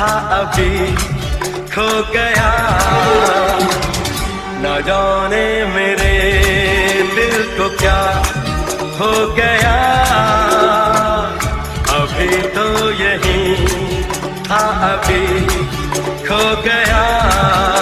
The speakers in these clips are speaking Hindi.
था अभी खो गया। न जाने मेरे दिल को क्या हो गया। अभी तो यही था अभी खो गया।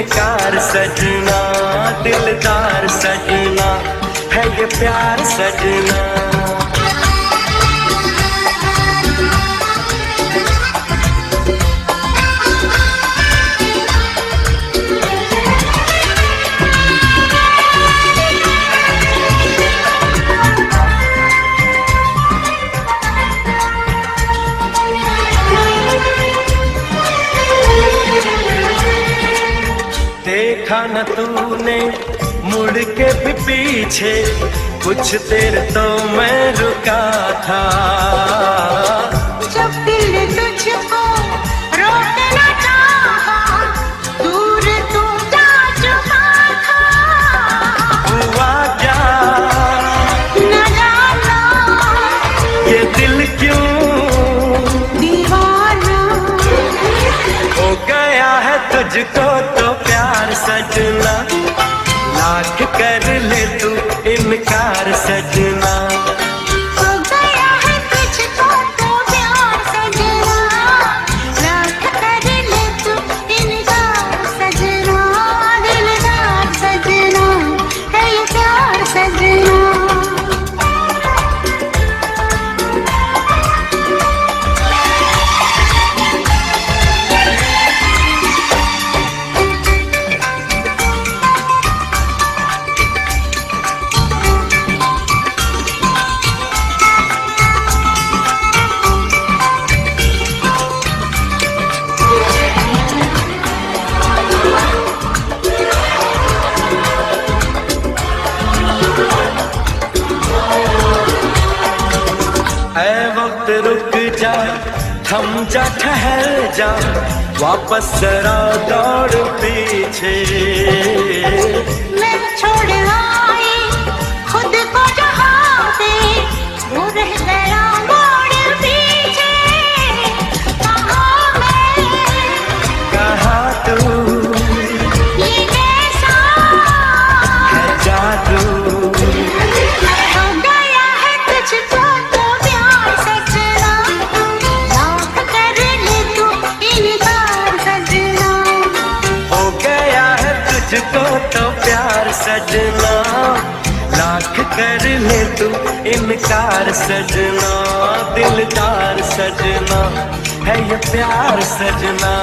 इनकार सजना दिलदार सजना है ये प्यार सजना। देखा न तूने मुड़ के भी पीछे। कुछ देर तो मैं रुका था। जब दिल तुझको रोकना चाहा दूर तू जा चुका था। हुआ क्या? न जाना। ये दिल क्यों? दीवाना। हो गया है तुझको तो प्यार। सजना जा थम जा ठहर जा वापस जरा दौड़ पीछे। मैं छोड़ सजना। लाख कर ले तू इनकार सजना। दिलदार सजना है ये प्यार सजना।